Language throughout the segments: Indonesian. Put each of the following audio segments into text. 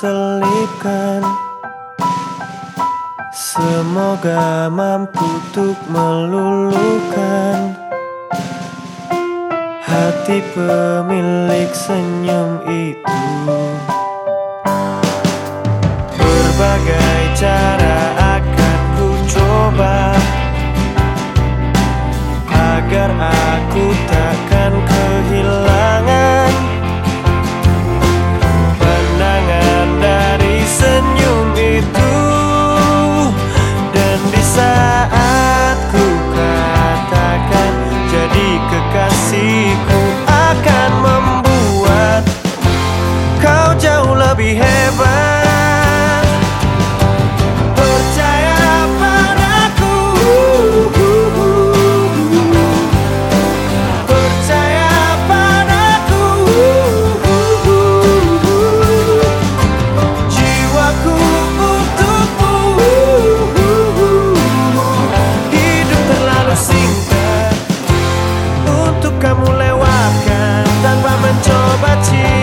selipkan Semoga mampu untuk meluluhkan. Hati pemilik senyum itu. Berbagai cara lebih hebat. Percaya padaku. Percaya padaku. Jiwaku untukmu. Hidup terlalu singkat. Untuk kamu lewatkan Tanpa mencoba cintaku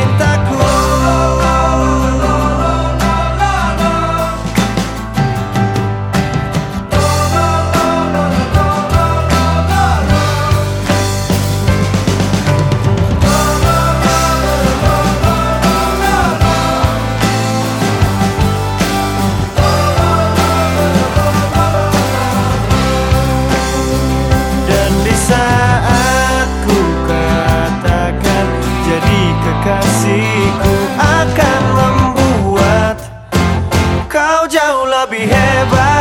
kekasihku akan membuat kau jauh lebih hebat.